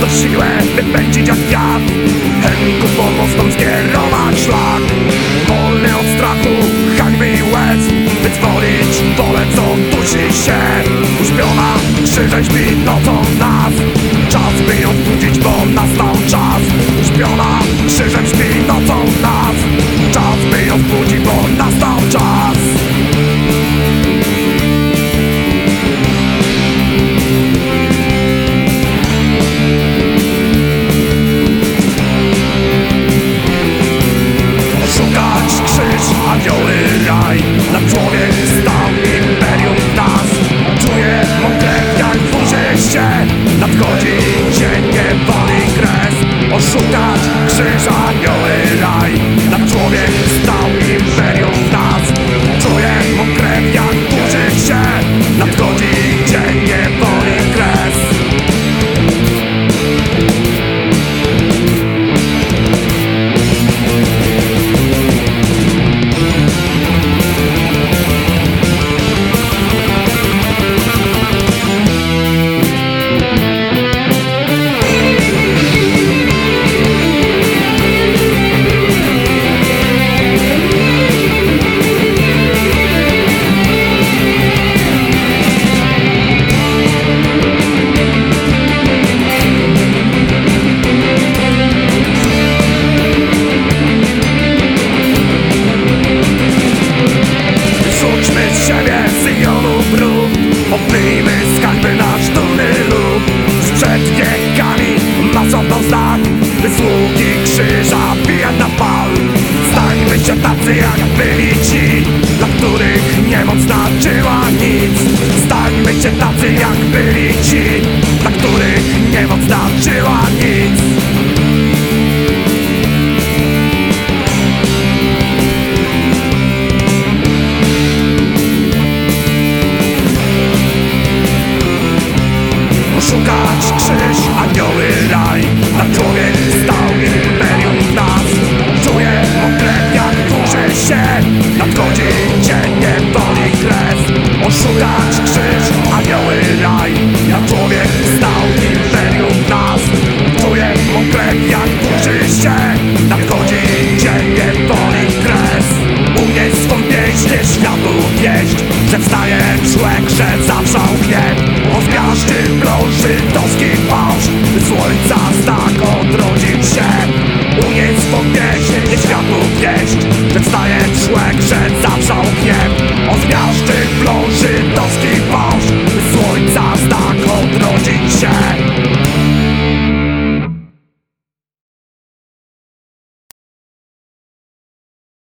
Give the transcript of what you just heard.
mocno siłę wypędzić jak wiatr. Chemików pomocą skierować szlak. Wolny od strachu, hańby i łez. Wytworzyć wolę, co dusi się. Uśpiona, krzyżeń śpi nocą się Nadchodzi sięgiem wody kres. Oszukać krzyż anioły. Tacy jak byli ci, dla których niemoc znaczyła nic. Stańmy się tacy jak byli. actions